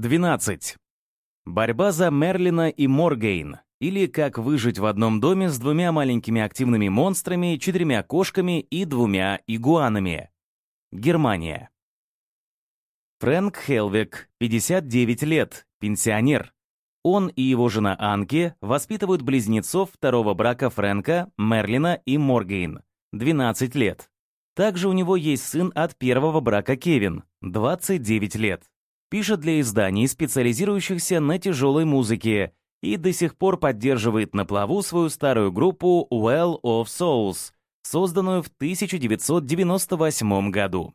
12. Борьба за Мерлина и Моргейн, или как выжить в одном доме с двумя маленькими активными монстрами, четырьмя кошками и двумя игуанами. Германия. Фрэнк Хелвик, 59 лет, пенсионер. Он и его жена Анки воспитывают близнецов второго брака Фрэнка, Мерлина и Моргейн, 12 лет. Также у него есть сын от первого брака Кевин, 29 лет. Пишет для изданий, специализирующихся на тяжелой музыке, и до сих пор поддерживает на плаву свою старую группу Well of Souls, созданную в 1998 году.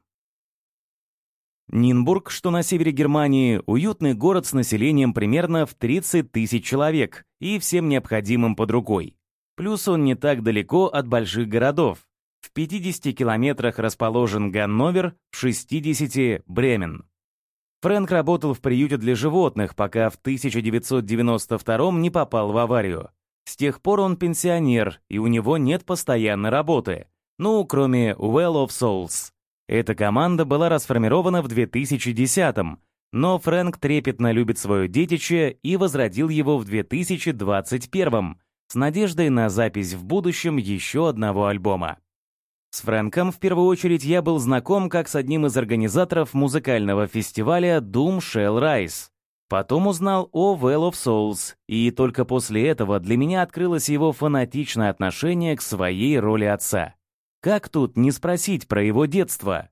Нинбург, что на севере Германии, уютный город с населением примерно в 30 тысяч человек и всем необходимым под рукой. Плюс он не так далеко от больших городов. В 50 километрах расположен Ганновер, в 60 — Бремен. Фрэнк работал в приюте для животных, пока в 1992 не попал в аварию. С тех пор он пенсионер, и у него нет постоянной работы. Ну, кроме Well of Souls. Эта команда была расформирована в 2010-м, но Фрэнк трепетно любит свое детище и возродил его в 2021-м с надеждой на запись в будущем еще одного альбома. С Фрэнком в первую очередь я был знаком как с одним из организаторов музыкального фестиваля Doom Shell Rise. Потом узнал о Well of Souls, и только после этого для меня открылось его фанатичное отношение к своей роли отца. Как тут не спросить про его детство?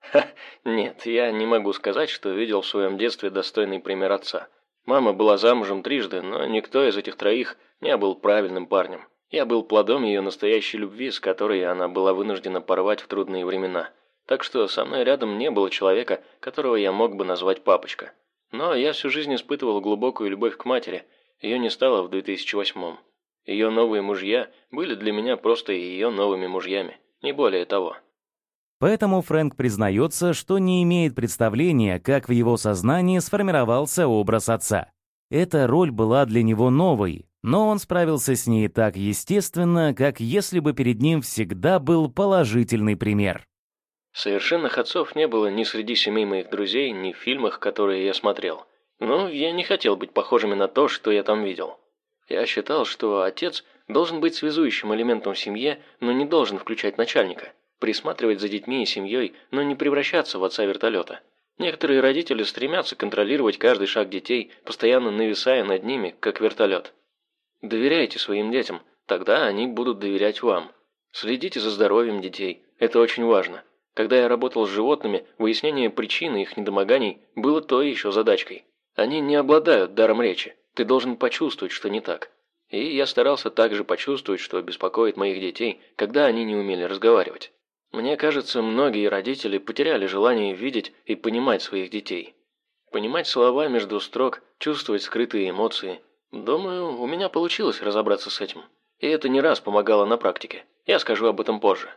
Ха, нет, я не могу сказать, что видел в своем детстве достойный пример отца. Мама была замужем трижды, но никто из этих троих не был правильным парнем. Я был плодом ее настоящей любви, с которой она была вынуждена порвать в трудные времена. Так что со мной рядом не было человека, которого я мог бы назвать папочка. Но я всю жизнь испытывал глубокую любовь к матери. Ее не стало в 2008-м. Ее новые мужья были для меня просто ее новыми мужьями, не более того. Поэтому Фрэнк признается, что не имеет представления, как в его сознании сформировался образ отца. Эта роль была для него новой, но он справился с ней так естественно, как если бы перед ним всегда был положительный пример. Совершенных отцов не было ни среди семей моих друзей, ни в фильмах, которые я смотрел. Но я не хотел быть похожими на то, что я там видел. Я считал, что отец должен быть связующим элементом в семье, но не должен включать начальника, присматривать за детьми и семьей, но не превращаться в отца вертолета. Некоторые родители стремятся контролировать каждый шаг детей, постоянно нависая над ними, как вертолет. Доверяйте своим детям, тогда они будут доверять вам. Следите за здоровьем детей, это очень важно. Когда я работал с животными, выяснение причины их недомоганий было то еще задачкой. Они не обладают даром речи, ты должен почувствовать, что не так. И я старался также почувствовать, что беспокоит моих детей, когда они не умели разговаривать. Мне кажется, многие родители потеряли желание видеть и понимать своих детей. Понимать слова между строк, чувствовать скрытые эмоции, Думаю, у меня получилось разобраться с этим. И это не раз помогало на практике. Я скажу об этом позже.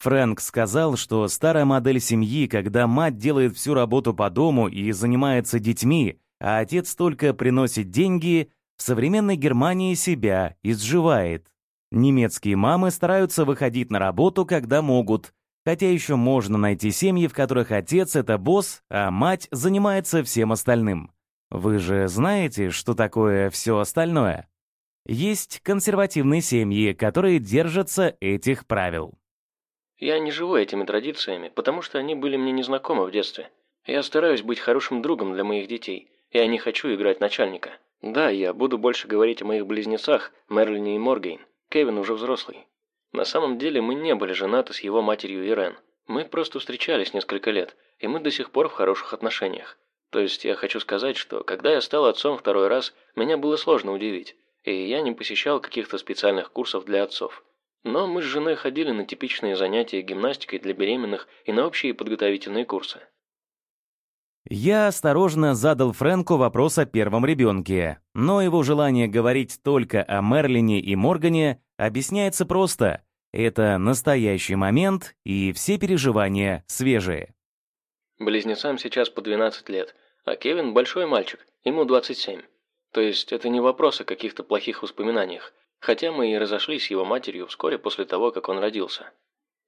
Фрэнк сказал, что старая модель семьи, когда мать делает всю работу по дому и занимается детьми, а отец только приносит деньги, в современной Германии себя изживает. Немецкие мамы стараются выходить на работу, когда могут, хотя еще можно найти семьи, в которых отец — это босс, а мать занимается всем остальным. Вы же знаете, что такое все остальное? Есть консервативные семьи, которые держатся этих правил. Я не живу этими традициями, потому что они были мне незнакомы в детстве. Я стараюсь быть хорошим другом для моих детей. Я не хочу играть начальника. Да, я буду больше говорить о моих близнецах, Мерлине и Моргейн. Кевин уже взрослый. На самом деле мы не были женаты с его матерью Ирен. Мы просто встречались несколько лет, и мы до сих пор в хороших отношениях. То есть я хочу сказать, что когда я стал отцом второй раз, меня было сложно удивить, и я не посещал каких-то специальных курсов для отцов. Но мы с женой ходили на типичные занятия гимнастикой для беременных и на общие подготовительные курсы. Я осторожно задал Фрэнку вопрос о первом ребенке, но его желание говорить только о Мерлине и Моргане объясняется просто. Это настоящий момент, и все переживания свежие. Близнецам сейчас по 12 лет, а Кевин большой мальчик, ему 27. То есть это не вопрос о каких-то плохих воспоминаниях, хотя мы и разошлись с его матерью вскоре после того, как он родился.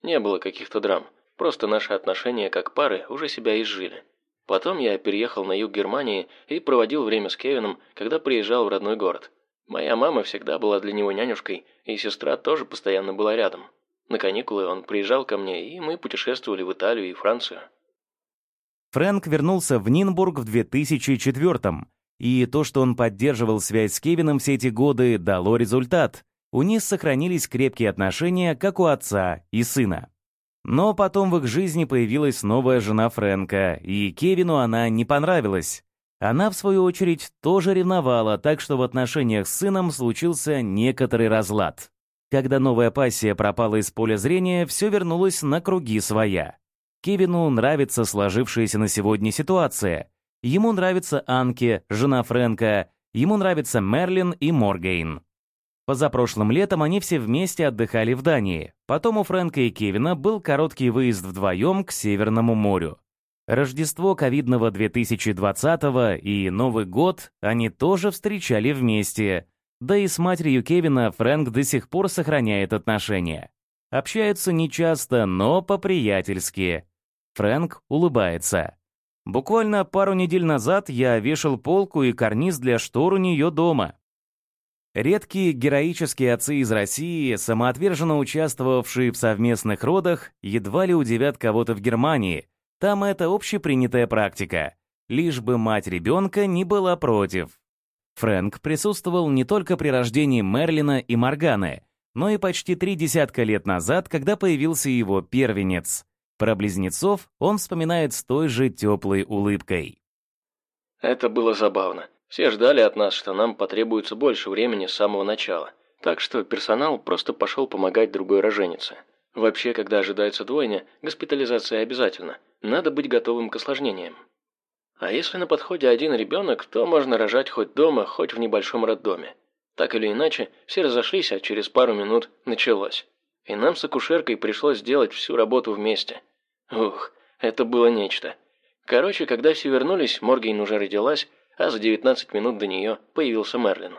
Не было каких-то драм, просто наши отношения как пары уже себя изжили. Потом я переехал на юг Германии и проводил время с Кевином, когда приезжал в родной город. Моя мама всегда была для него нянюшкой, и сестра тоже постоянно была рядом. На каникулы он приезжал ко мне, и мы путешествовали в Италию и Францию. Фрэнк вернулся в Нинбург в 2004 и то, что он поддерживал связь с Кевином все эти годы, дало результат. У них сохранились крепкие отношения, как у отца и сына. Но потом в их жизни появилась новая жена Фрэнка, и Кевину она не понравилась. Она, в свою очередь, тоже ревновала, так что в отношениях с сыном случился некоторый разлад. Когда новая пассия пропала из поля зрения, все вернулось на круги своя. Кевину нравится сложившаяся на сегодня ситуация. Ему нравится Анке, жена Фрэнка, ему нравится Мерлин и Моргейн. Позапрошлым летом они все вместе отдыхали в Дании. Потом у Фрэнка и Кевина был короткий выезд вдвоем к Северному морю. Рождество ковидного 2020 и Новый год они тоже встречали вместе. Да и с матерью Кевина Фрэнк до сих пор сохраняет отношения. Общаются нечасто, но по-приятельски. Фрэнк улыбается. Буквально пару недель назад я вешал полку и карниз для штор у нее дома. Редкие героические отцы из России, самоотверженно участвовавшие в совместных родах, едва ли удивят кого-то в Германии. Там это общепринятая практика. Лишь бы мать ребенка не была против. Фрэнк присутствовал не только при рождении Мерлина и Морганы, но и почти три десятка лет назад, когда появился его первенец. Про близнецов он вспоминает с той же теплой улыбкой. Это было забавно. Все ждали от нас, что нам потребуется больше времени с самого начала. Так что персонал просто пошел помогать другой роженице. Вообще, когда ожидается двойня, госпитализация обязательно. Надо быть готовым к осложнениям. А если на подходе один ребенок, то можно рожать хоть дома, хоть в небольшом роддоме. Так или иначе, все разошлись, а через пару минут началось. И нам с акушеркой пришлось сделать всю работу вместе. Ух, это было нечто. Короче, когда все вернулись, Моргейн уже родилась, а за 19 минут до нее появился Мерлин.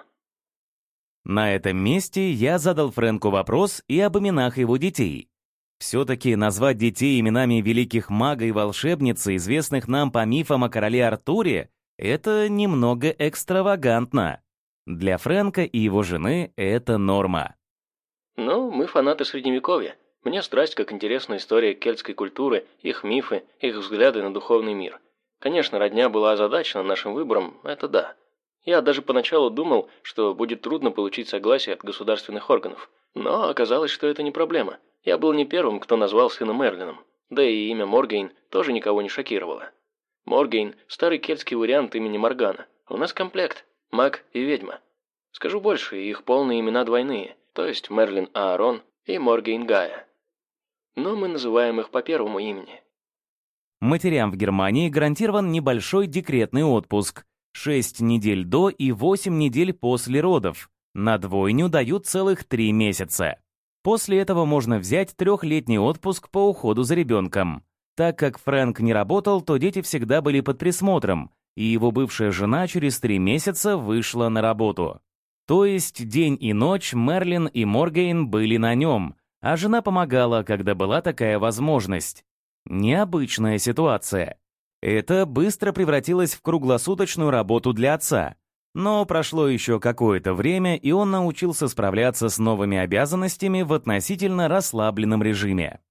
На этом месте я задал Фрэнку вопрос и об именах его детей. Все-таки назвать детей именами великих мага и волшебницы, известных нам по мифам о короле Артуре, это немного экстравагантно. Для Фрэнка и его жены это норма. Ну, мы фанаты Средневековья. Мне страсть, как интересна история кельтской культуры, их мифы, их взгляды на духовный мир. Конечно, родня была озадачена нашим выбором, это да. Я даже поначалу думал, что будет трудно получить согласие от государственных органов. Но оказалось, что это не проблема. Я был не первым, кто назвал сына Мерлином. Да и имя Моргейн тоже никого не шокировало. Моргейн – старый кельтский вариант имени Моргана. У нас комплект – маг и ведьма. Скажу больше, их полные имена двойные, то есть Мерлин Аарон и Моргейн Гая. Но мы называем их по первому имени. Матерям в Германии гарантирован небольшой декретный отпуск. 6 недель до и 8 недель после родов. На двойню дают целых 3 месяца. После этого можно взять трехлетний отпуск по уходу за ребенком. Так как Фрэнк не работал, то дети всегда были под присмотром, и его бывшая жена через 3 месяца вышла на работу. То есть день и ночь Мерлин и Моргейн были на нем, а жена помогала, когда была такая возможность. Необычная ситуация. Это быстро превратилось в круглосуточную работу для отца. Но прошло еще какое-то время, и он научился справляться с новыми обязанностями в относительно расслабленном режиме.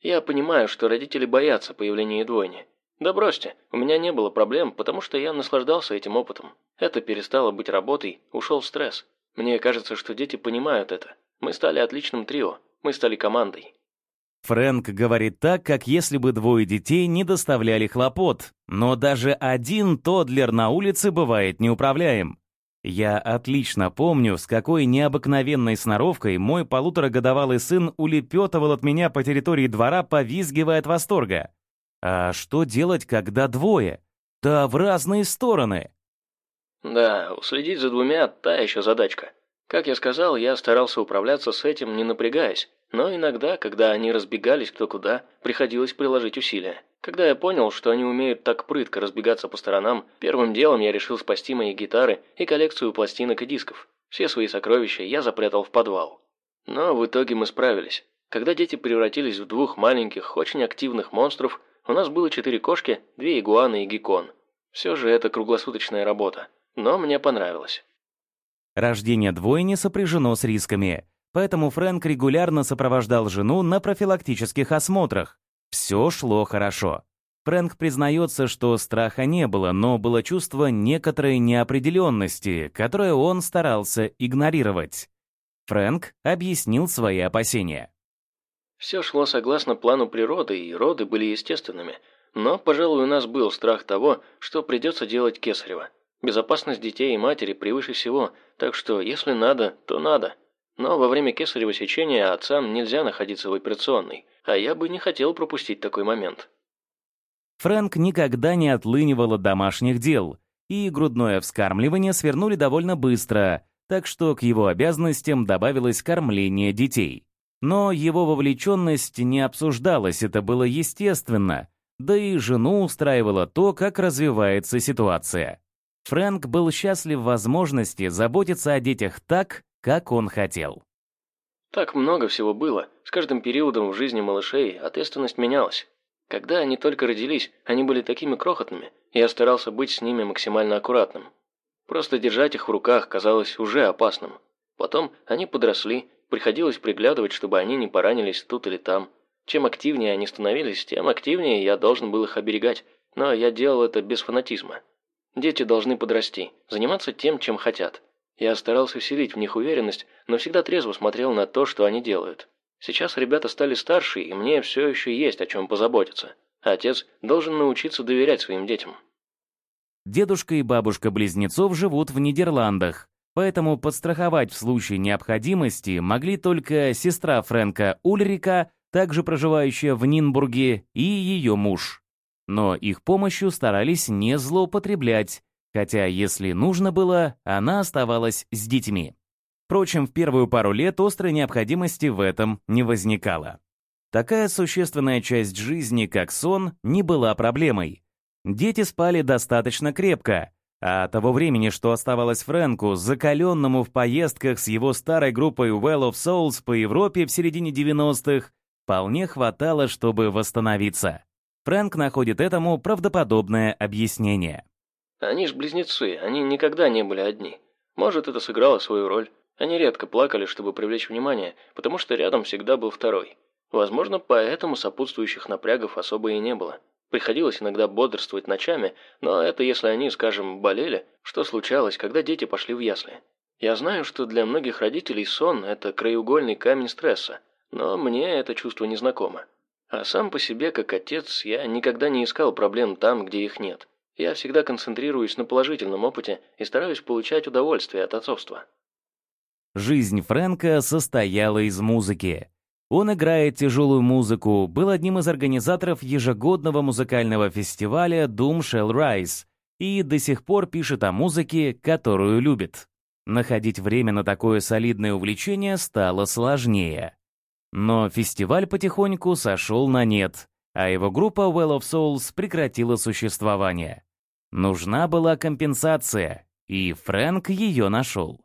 «Я понимаю, что родители боятся появления двойни. Да бросьте, у меня не было проблем, потому что я наслаждался этим опытом. Это перестало быть работой, ушел стресс. Мне кажется, что дети понимают это. Мы стали отличным трио, мы стали командой. Фрэнк говорит так, как если бы двое детей не доставляли хлопот, но даже один Тодлер на улице бывает неуправляем. Я отлично помню, с какой необыкновенной сноровкой мой полуторагодовалый сын улепетывал от меня по территории двора, повизгивая от восторга. А что делать, когда двое? Да в разные стороны. Да, уследить за двумя – та еще задачка. Как я сказал, я старался управляться с этим, не напрягаясь, но иногда, когда они разбегались кто куда, приходилось приложить усилия. Когда я понял, что они умеют так прытко разбегаться по сторонам, первым делом я решил спасти мои гитары и коллекцию пластинок и дисков. Все свои сокровища я запрятал в подвал. Но в итоге мы справились. Когда дети превратились в двух маленьких, очень активных монстров, У нас было четыре кошки, две игуаны и геккон. Все же это круглосуточная работа. Но мне понравилось. Рождение двойни сопряжено с рисками, поэтому Фрэнк регулярно сопровождал жену на профилактических осмотрах. Все шло хорошо. Фрэнк признается, что страха не было, но было чувство некоторой неопределенности, которое он старался игнорировать. Фрэнк объяснил свои опасения. Все шло согласно плану природы, и роды были естественными. Но, пожалуй, у нас был страх того, что придется делать кесарево. Безопасность детей и матери превыше всего, так что, если надо, то надо. Но во время кесарево сечения отцам нельзя находиться в операционной, а я бы не хотел пропустить такой момент. Фрэнк никогда не отлынивал от домашних дел, и грудное вскармливание свернули довольно быстро, так что к его обязанностям добавилось кормление детей. Но его вовлеченность не обсуждалась, это было естественно, да и жену устраивало то, как развивается ситуация. Фрэнк был счастлив возможности заботиться о детях так, как он хотел. Так много всего было. С каждым периодом в жизни малышей ответственность менялась. Когда они только родились, они были такими крохотными, и я старался быть с ними максимально аккуратным. Просто держать их в руках казалось уже опасным. Потом они подросли, приходилось приглядывать, чтобы они не поранились тут или там. Чем активнее они становились, тем активнее я должен был их оберегать, но я делал это без фанатизма. Дети должны подрасти, заниматься тем, чем хотят. Я старался вселить в них уверенность, но всегда трезво смотрел на то, что они делают. Сейчас ребята стали старше, и мне все еще есть о чем позаботиться. Отец должен научиться доверять своим детям. Дедушка и бабушка близнецов живут в Нидерландах, поэтому подстраховать в случае необходимости могли только сестра Фрэнка Ульрика, также проживающая в Нинбурге, и ее муж. Но их помощью старались не злоупотреблять, хотя, если нужно было, она оставалась с детьми. Впрочем, в первую пару лет острой необходимости в этом не возникало. Такая существенная часть жизни, как сон, не была проблемой. Дети спали достаточно крепко, а того времени, что оставалось Фрэнку, закаленному в поездках с его старой группой Well of Souls по Европе в середине 90-х, вполне хватало, чтобы восстановиться. Фрэнк находит этому правдоподобное объяснение. «Они ж близнецы, они никогда не были одни. Может, это сыграло свою роль. Они редко плакали, чтобы привлечь внимание, потому что рядом всегда был второй. Возможно, поэтому сопутствующих напрягов особо и не было. Приходилось иногда бодрствовать ночами, но это если они, скажем, болели, что случалось, когда дети пошли в ясли. Я знаю, что для многих родителей сон – это краеугольный камень стресса, но мне это чувство не знакомо. А сам по себе, как отец, я никогда не искал проблем там, где их нет. Я всегда концентрируюсь на положительном опыте и стараюсь получать удовольствие от отцовства. Жизнь Фрэнка состояла из музыки. Он играет тяжелую музыку, был одним из организаторов ежегодного музыкального фестиваля Doom Shall Rise и до сих пор пишет о музыке, которую любит. Находить время на такое солидное увлечение стало сложнее. Но фестиваль потихоньку сошел на нет, а его группа Well of Souls прекратила существование. Нужна была компенсация, и Фрэнк ее нашел.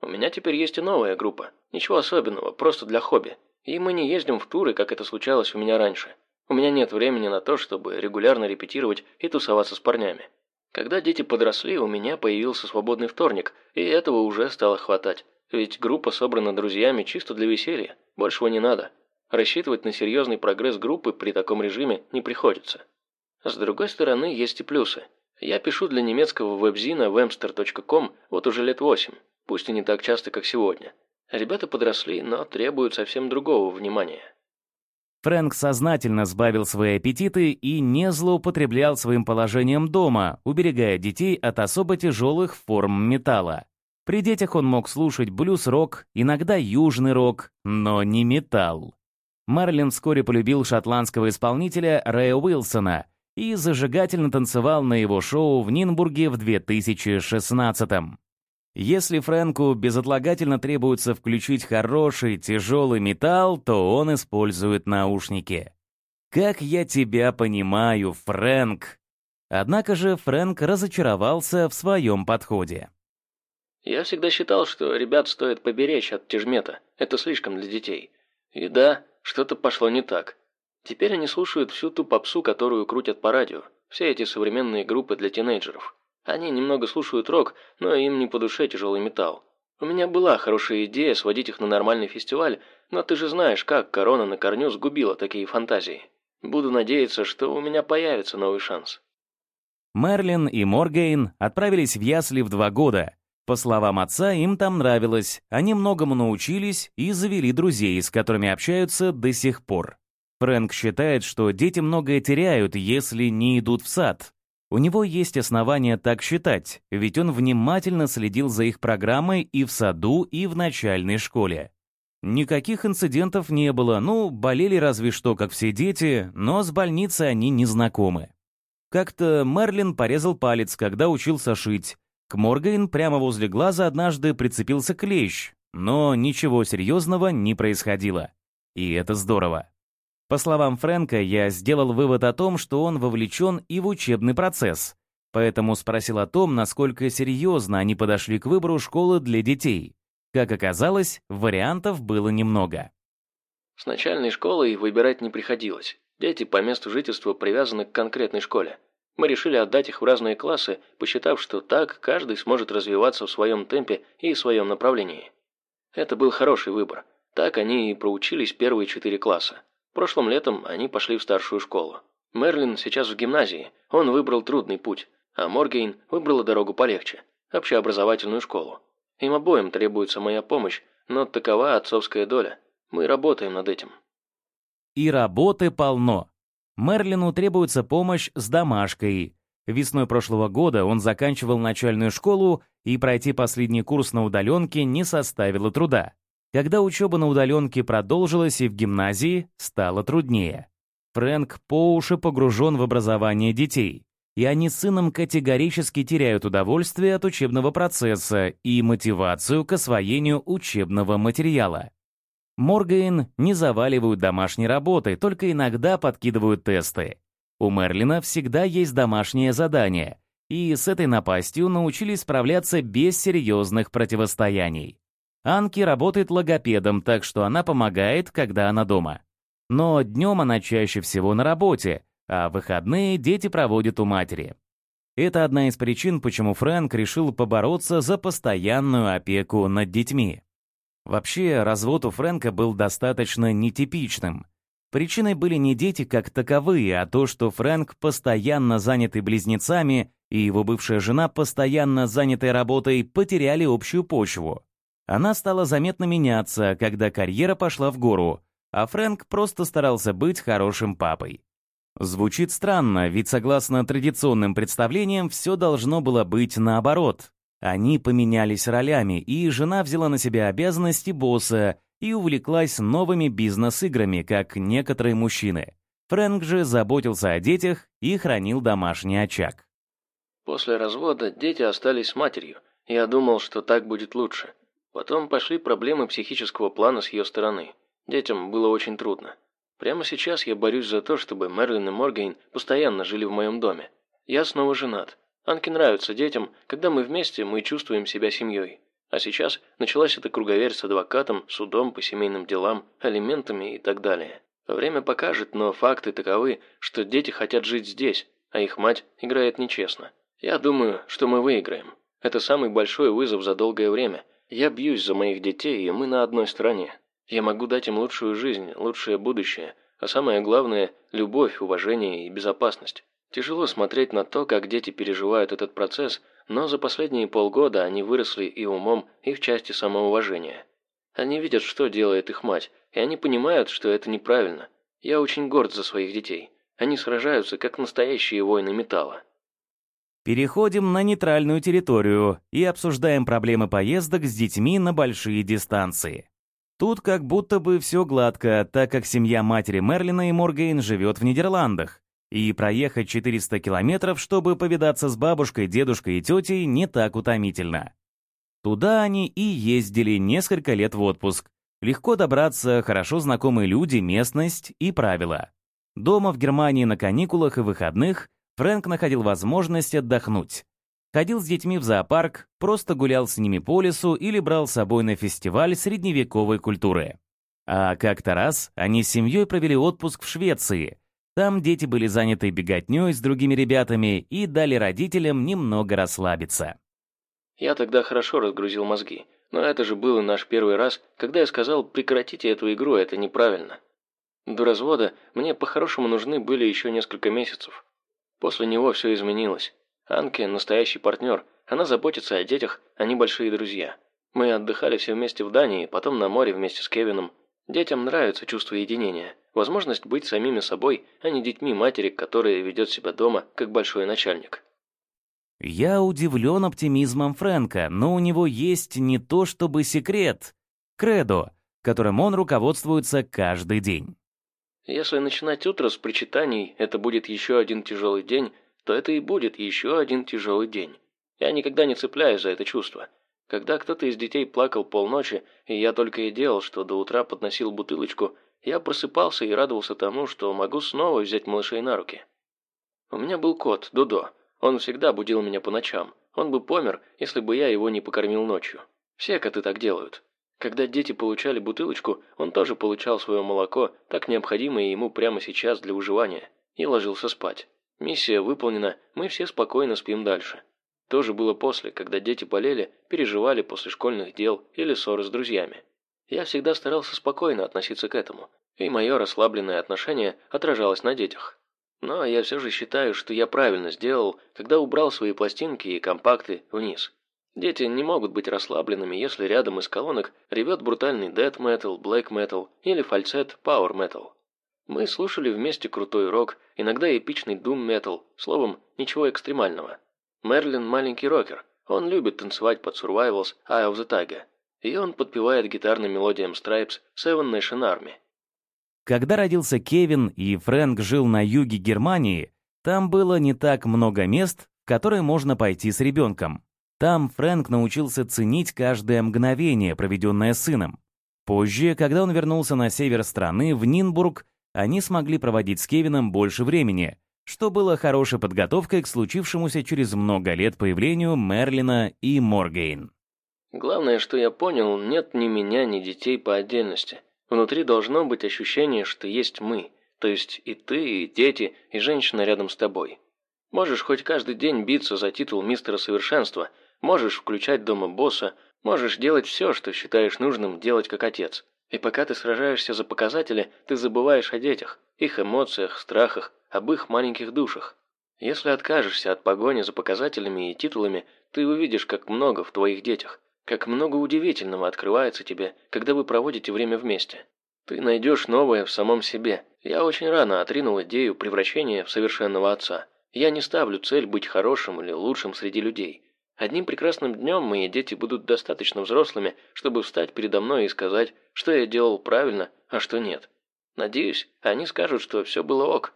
У меня теперь есть и новая группа. Ничего особенного, просто для хобби. И мы не ездим в туры, как это случалось у меня раньше. У меня нет времени на то, чтобы регулярно репетировать и тусоваться с парнями. Когда дети подросли, у меня появился свободный вторник, и этого уже стало хватать. Ведь группа собрана друзьями чисто для веселья, большего не надо. Рассчитывать на серьезный прогресс группы при таком режиме не приходится. С другой стороны, есть и плюсы. Я пишу для немецкого веб-зина wemster.com вот уже лет восемь пусть и не так часто, как сегодня. Ребята подросли, но требуют совсем другого внимания. Фрэнк сознательно сбавил свои аппетиты и не злоупотреблял своим положением дома, уберегая детей от особо тяжелых форм металла. При детях он мог слушать блюз-рок, иногда южный рок, но не металл. Марлин вскоре полюбил шотландского исполнителя Рэя Уилсона и зажигательно танцевал на его шоу в Нинбурге в 2016 -м. Если Фрэнку безотлагательно требуется включить хороший тяжелый металл, то он использует наушники. «Как я тебя понимаю, Фрэнк!» Однако же Фрэнк разочаровался в своем подходе. «Я всегда считал, что ребят стоит поберечь от тяжмета. Это слишком для детей. И да, что-то пошло не так. Теперь они слушают всю ту попсу, которую крутят по радио. Все эти современные группы для тинейджеров. Они немного слушают рок, но им не по душе тяжелый металл. У меня была хорошая идея сводить их на нормальный фестиваль, но ты же знаешь, как корона на корню сгубила такие фантазии. Буду надеяться, что у меня появится новый шанс. Мерлин и Моргейн отправились в ясли в два года. По словам отца, им там нравилось, они многому научились и завели друзей, с которыми общаются до сих пор. Фрэнк считает, что дети многое теряют, если не идут в сад. У него есть основания так считать, ведь он внимательно следил за их программой и в саду, и в начальной школе. Никаких инцидентов не было, ну, болели разве что, как все дети, но с больницей они не знакомы. Как-то Мерлин порезал палец, когда учился шить. К Моргейн прямо возле глаза однажды прицепился клещ, но ничего серьезного не происходило. И это здорово. По словам Фрэнка, я сделал вывод о том, что он вовлечен и в учебный процесс, поэтому спросил о том, насколько серьезно они подошли к выбору школы для детей. Как оказалось, вариантов было немного. С начальной школой выбирать не приходилось. Дети по месту жительства привязаны к конкретной школе. Мы решили отдать их в разные классы, посчитав, что так каждый сможет развиваться в своем темпе и в своем направлении. Это был хороший выбор. Так они и проучились первые четыре класса. Прошлым летом они пошли в старшую школу. Мерлин сейчас в гимназии, он выбрал трудный путь, а Моргейн выбрала дорогу полегче – общеобразовательную школу. Им обоим требуется моя помощь, но такова отцовская доля. Мы работаем над этим. И работы полно. Мерлину требуется помощь с домашкой. Весной прошлого года он заканчивал начальную школу, и пройти последний курс на удаленке не составило труда. Когда учеба на удаленке продолжилась и в гимназии, стало труднее. Фрэнк по уши погружен в образование детей, и они с сыном категорически теряют удовольствие от учебного процесса и мотивацию к освоению учебного материала. Моргейн не заваливают домашней работой, только иногда подкидывают тесты. У Мерлина всегда есть домашнее задание, и с этой напастью научились справляться без серьезных противостояний. Анки работает логопедом, так что она помогает, когда она дома. Но днем она чаще всего на работе, а выходные дети проводят у матери. Это одна из причин, почему Фрэнк решил побороться за постоянную опеку над детьми. Вообще, развод у Фрэнка был достаточно нетипичным. Причиной были не дети как таковые, а то, что Фрэнк постоянно занятый близнецами и его бывшая жена, постоянно занятой работой, потеряли общую почву. Она стала заметно меняться, когда карьера пошла в гору, а Фрэнк просто старался быть хорошим папой. Звучит странно, ведь согласно традиционным представлениям все должно было быть наоборот. Они поменялись ролями, и жена взяла на себя обязанности босса и увлеклась новыми бизнес-играми, как некоторые мужчины. Фрэнк же заботился о детях и хранил домашний очаг. После развода дети остались с матерью. Я думал, что так будет лучше. Потом пошли проблемы психического плана с ее стороны. Детям было очень трудно. Прямо сейчас я борюсь за то, чтобы Мерлин и Моргейн постоянно жили в моем доме. Я снова женат. Анке нравится детям, когда мы вместе, мы чувствуем себя семьей. А сейчас началась эта круговерть с адвокатом, судом по семейным делам, алиментами и так далее. Время покажет, но факты таковы, что дети хотят жить здесь, а их мать играет нечестно. Я думаю, что мы выиграем. Это самый большой вызов за долгое время. Я бьюсь за моих детей, и мы на одной стороне. Я могу дать им лучшую жизнь, лучшее будущее, а самое главное – любовь, уважение и безопасность. Тяжело смотреть на то, как дети переживают этот процесс, но за последние полгода они выросли и умом, и в части самоуважения. Они видят, что делает их мать, и они понимают, что это неправильно. Я очень горд за своих детей. Они сражаются, как настоящие воины металла. Переходим на нейтральную территорию и обсуждаем проблемы поездок с детьми на большие дистанции. Тут как будто бы все гладко, так как семья матери Мерлина и Моргейн живет в Нидерландах, и проехать 400 километров, чтобы повидаться с бабушкой, дедушкой и тетей, не так утомительно. Туда они и ездили несколько лет в отпуск. Легко добраться, хорошо знакомые люди, местность и правила. Дома в Германии на каникулах и выходных Фрэнк находил возможность отдохнуть. Ходил с детьми в зоопарк, просто гулял с ними по лесу или брал с собой на фестиваль средневековой культуры. А как-то раз они с семьей провели отпуск в Швеции. Там дети были заняты беготней с другими ребятами и дали родителям немного расслабиться. Я тогда хорошо разгрузил мозги. Но это же был наш первый раз, когда я сказал «прекратите эту игру, это неправильно». До развода мне по-хорошему нужны были еще несколько месяцев. После него все изменилось. Анке – настоящий партнер, она заботится о детях, они большие друзья. Мы отдыхали все вместе в Дании, потом на море вместе с Кевином. Детям нравится чувство единения, возможность быть самими собой, а не детьми матери, которая ведет себя дома, как большой начальник. Я удивлен оптимизмом Фрэнка, но у него есть не то чтобы секрет, кредо, которым он руководствуется каждый день. Если начинать утро с причитаний «это будет еще один тяжелый день», то это и будет еще один тяжелый день. Я никогда не цепляюсь за это чувство. Когда кто-то из детей плакал полночи, и я только и делал, что до утра подносил бутылочку, я просыпался и радовался тому, что могу снова взять малышей на руки. У меня был кот, Дудо. Он всегда будил меня по ночам. Он бы помер, если бы я его не покормил ночью. Все коты так делают. Когда дети получали бутылочку, он тоже получал свое молоко, так необходимое ему прямо сейчас для выживания, и ложился спать. Миссия выполнена, мы все спокойно спим дальше. То же было после, когда дети болели, переживали после школьных дел или ссоры с друзьями. Я всегда старался спокойно относиться к этому, и мое расслабленное отношение отражалось на детях. Но я все же считаю, что я правильно сделал, когда убрал свои пластинки и компакты вниз. Дети не могут быть расслабленными, если рядом из колонок ревет брутальный death metal, black metal или фальцет power metal. Мы слушали вместе крутой рок, иногда эпичный doom metal, словом, ничего экстремального. Мерлин маленький рокер, он любит танцевать под Survivals Eye of the Tiger, и он подпевает гитарным мелодиям Stripes Seven Nation Army. Когда родился Кевин и Фрэнк жил на юге Германии, там было не так много мест, в которые можно пойти с ребенком. Там Фрэнк научился ценить каждое мгновение, проведенное сыном. Позже, когда он вернулся на север страны, в Нинбург, они смогли проводить с Кевином больше времени, что было хорошей подготовкой к случившемуся через много лет появлению Мерлина и Моргейн. Главное, что я понял, нет ни меня, ни детей по отдельности. Внутри должно быть ощущение, что есть мы, то есть и ты, и дети, и женщина рядом с тобой. Можешь хоть каждый день биться за титул мистера совершенства – Можешь включать дома босса, можешь делать все, что считаешь нужным делать как отец. И пока ты сражаешься за показатели, ты забываешь о детях, их эмоциях, страхах, об их маленьких душах. Если откажешься от погони за показателями и титулами, ты увидишь, как много в твоих детях, как много удивительного открывается тебе, когда вы проводите время вместе. Ты найдешь новое в самом себе. Я очень рано отринул идею превращения в совершенного отца. Я не ставлю цель быть хорошим или лучшим среди людей. Одним прекрасным днем мои дети будут достаточно взрослыми, чтобы встать передо мной и сказать, что я делал правильно, а что нет. Надеюсь, они скажут, что все было ок.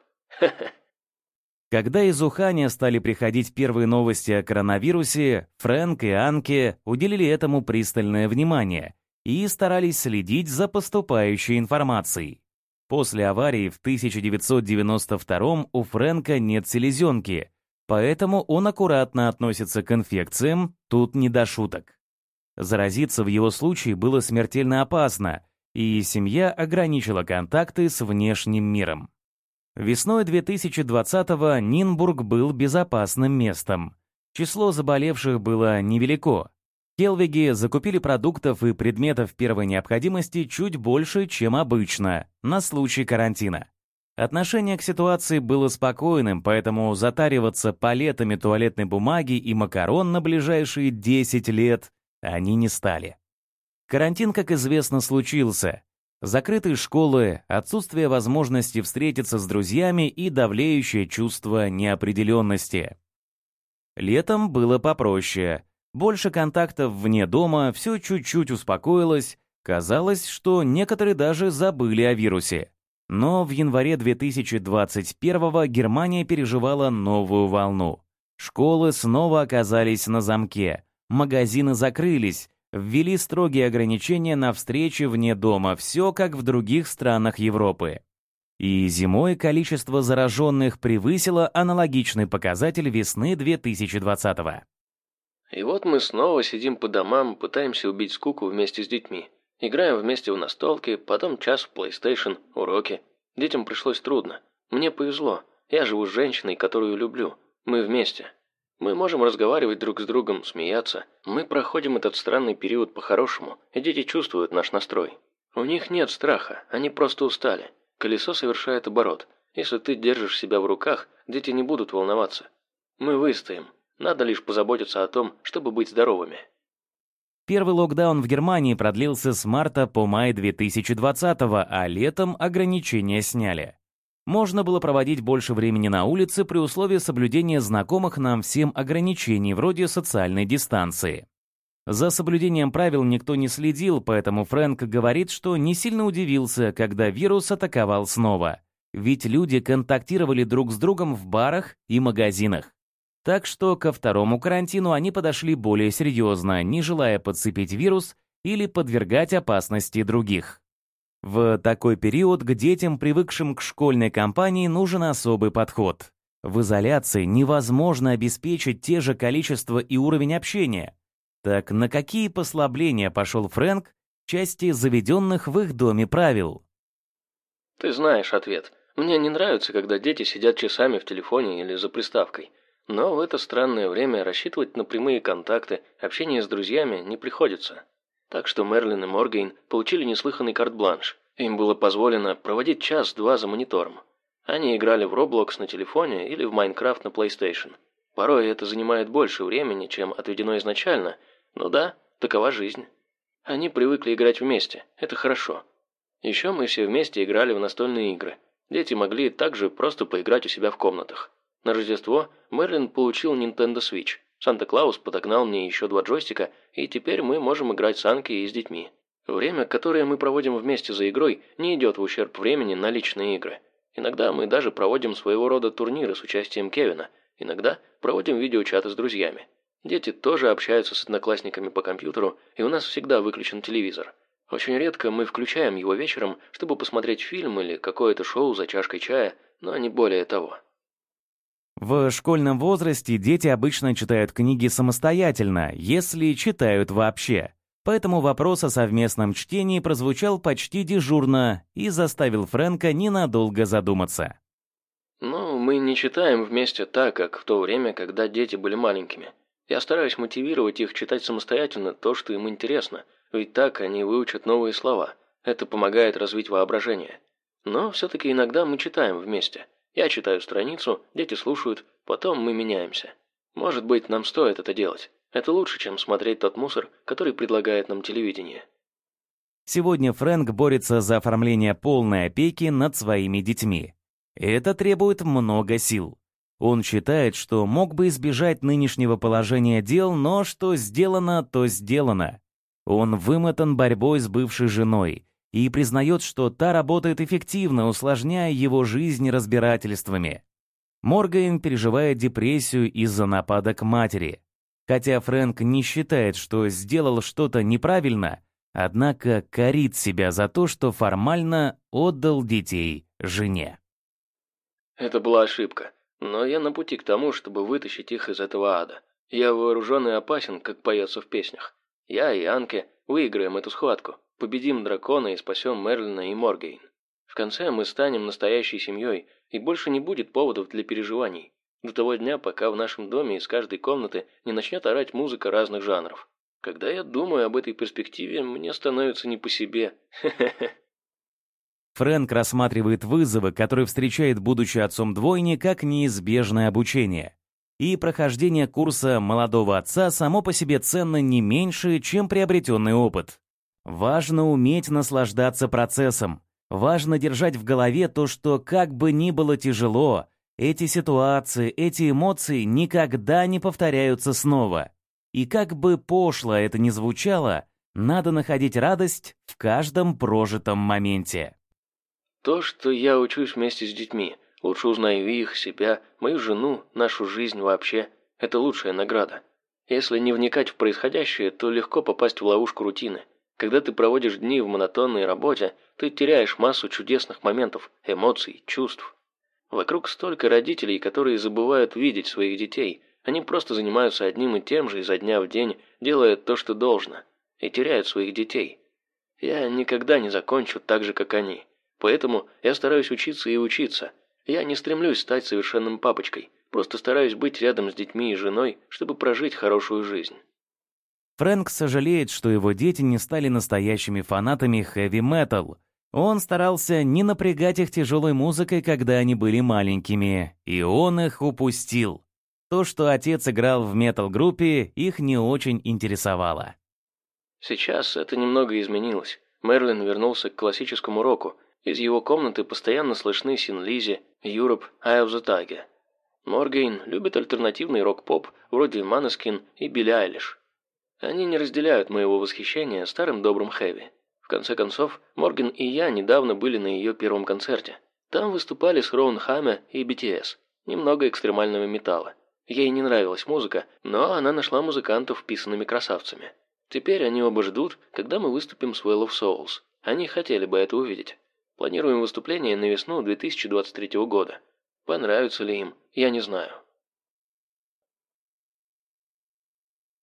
Когда из Уханя стали приходить первые новости о коронавирусе, Фрэнк и Анке уделили этому пристальное внимание и старались следить за поступающей информацией. После аварии в 1992 у Фрэнка нет селезенки, Поэтому он аккуратно относится к инфекциям, тут не до шуток. Заразиться в его случае было смертельно опасно, и семья ограничила контакты с внешним миром. Весной 2020-го Нинбург был безопасным местом. Число заболевших было невелико. Келвиги закупили продуктов и предметов первой необходимости чуть больше, чем обычно, на случай карантина. Отношение к ситуации было спокойным, поэтому затариваться палетами туалетной бумаги и макарон на ближайшие 10 лет они не стали. Карантин, как известно, случился. Закрытые школы, отсутствие возможности встретиться с друзьями и давлеющее чувство неопределенности. Летом было попроще. Больше контактов вне дома, все чуть-чуть успокоилось. Казалось, что некоторые даже забыли о вирусе. Но в январе 2021 Германия переживала новую волну. Школы снова оказались на замке, магазины закрылись, ввели строгие ограничения на встречи вне дома, все как в других странах Европы. И зимой количество зараженных превысило аналогичный показатель весны 2020 -го. И вот мы снова сидим по домам, пытаемся убить скуку вместе с детьми. Играем вместе в настолки, потом час в PlayStation, уроки. Детям пришлось трудно. Мне повезло. Я живу с женщиной, которую люблю. Мы вместе. Мы можем разговаривать друг с другом, смеяться. Мы проходим этот странный период по-хорошему, и дети чувствуют наш настрой. У них нет страха, они просто устали. Колесо совершает оборот. Если ты держишь себя в руках, дети не будут волноваться. Мы выстоим. Надо лишь позаботиться о том, чтобы быть здоровыми. Первый локдаун в Германии продлился с марта по май 2020 а летом ограничения сняли. Можно было проводить больше времени на улице при условии соблюдения знакомых нам всем ограничений вроде социальной дистанции. За соблюдением правил никто не следил, поэтому Фрэнк говорит, что не сильно удивился, когда вирус атаковал снова. Ведь люди контактировали друг с другом в барах и магазинах. Так что ко второму карантину они подошли более серьезно, не желая подцепить вирус или подвергать опасности других. В такой период к детям, привыкшим к школьной кампании, нужен особый подход. В изоляции невозможно обеспечить те же количество и уровень общения. Так на какие послабления пошел Фрэнк части заведенных в их доме правил? Ты знаешь ответ. Мне не нравится, когда дети сидят часами в телефоне или за приставкой. Но в это странное время рассчитывать на прямые контакты, общение с друзьями не приходится. Так что Мерлин и Моргейн получили неслыханный карт-бланш. Им было позволено проводить час-два за монитором. Они играли в Roblox на телефоне или в Minecraft на PlayStation. Порой это занимает больше времени, чем отведено изначально, но да, такова жизнь. Они привыкли играть вместе, это хорошо. Еще мы все вместе играли в настольные игры. Дети могли также просто поиграть у себя в комнатах. На Рождество Мерлин получил Nintendo Switch. Санта-Клаус подогнал мне еще два джойстика, и теперь мы можем играть с Анки и с детьми. Время, которое мы проводим вместе за игрой, не идет в ущерб времени на личные игры. Иногда мы даже проводим своего рода турниры с участием Кевина, иногда проводим видеочаты с друзьями. Дети тоже общаются с одноклассниками по компьютеру, и у нас всегда выключен телевизор. Очень редко мы включаем его вечером, чтобы посмотреть фильм или какое-то шоу за чашкой чая, но не более того. В школьном возрасте дети обычно читают книги самостоятельно, если читают вообще. Поэтому вопрос о совместном чтении прозвучал почти дежурно и заставил Фрэнка ненадолго задуматься. «Ну, мы не читаем вместе так, как в то время, когда дети были маленькими. Я стараюсь мотивировать их читать самостоятельно то, что им интересно, ведь так они выучат новые слова. Это помогает развить воображение. Но все-таки иногда мы читаем вместе. Я читаю страницу, дети слушают, потом мы меняемся. Может быть, нам стоит это делать. Это лучше, чем смотреть тот мусор, который предлагает нам телевидение. Сегодня Фрэнк борется за оформление полной опеки над своими детьми. Это требует много сил. Он считает, что мог бы избежать нынешнего положения дел, но что сделано, то сделано. Он вымотан борьбой с бывшей женой, и признает, что та работает эффективно, усложняя его жизнь разбирательствами. Морган переживает депрессию из-за нападок матери. Хотя Фрэнк не считает, что сделал что-то неправильно, однако корит себя за то, что формально отдал детей жене. Это была ошибка, но я на пути к тому, чтобы вытащить их из этого ада. Я вооружен и опасен, как поется в песнях. Я и Анке выиграем эту схватку. Победим дракона и спасем Мерлина и Моргейн. В конце мы станем настоящей семьей, и больше не будет поводов для переживаний. До того дня, пока в нашем доме из каждой комнаты не начнет орать музыка разных жанров. Когда я думаю об этой перспективе, мне становится не по себе. Фрэнк рассматривает вызовы, которые встречает, будучи отцом двойни, как неизбежное обучение. И прохождение курса молодого отца само по себе ценно не меньше, чем приобретенный опыт. Важно уметь наслаждаться процессом. Важно держать в голове то, что как бы ни было тяжело, эти ситуации, эти эмоции никогда не повторяются снова. И как бы пошло это ни звучало, надо находить радость в каждом прожитом моменте. То, что я учусь вместе с детьми, лучше узнаю их, себя, мою жену, нашу жизнь вообще, это лучшая награда. Если не вникать в происходящее, то легко попасть в ловушку рутины – когда ты проводишь дни в монотонной работе, ты теряешь массу чудесных моментов, эмоций, чувств. Вокруг столько родителей, которые забывают видеть своих детей. Они просто занимаются одним и тем же изо дня в день, делая то, что должно, и теряют своих детей. Я никогда не закончу так же, как они. Поэтому я стараюсь учиться и учиться. Я не стремлюсь стать совершенным папочкой. Просто стараюсь быть рядом с детьми и женой, чтобы прожить хорошую жизнь. Фрэнк сожалеет, что его дети не стали настоящими фанатами хэви-метал. Он старался не напрягать их тяжелой музыкой, когда они были маленькими, и он их упустил. То, что отец играл в метал-группе, их не очень интересовало. Сейчас это немного изменилось. Мерлин вернулся к классическому року. Из его комнаты постоянно слышны Син Лизи, Europe, Eye of the Tiger. Моргейн любит альтернативный рок-поп вроде Манескин и Билли Айлиш. Они не разделяют моего восхищения старым добрым хэви. В конце концов, Морген и я недавно были на ее первом концерте. Там выступали с Роун Хаме и BTS. Немного экстремального металла. Ей не нравилась музыка, но она нашла музыкантов вписанными красавцами. Теперь они оба ждут, когда мы выступим с Well of Souls. Они хотели бы это увидеть. Планируем выступление на весну 2023 года. Понравится ли им, я не знаю.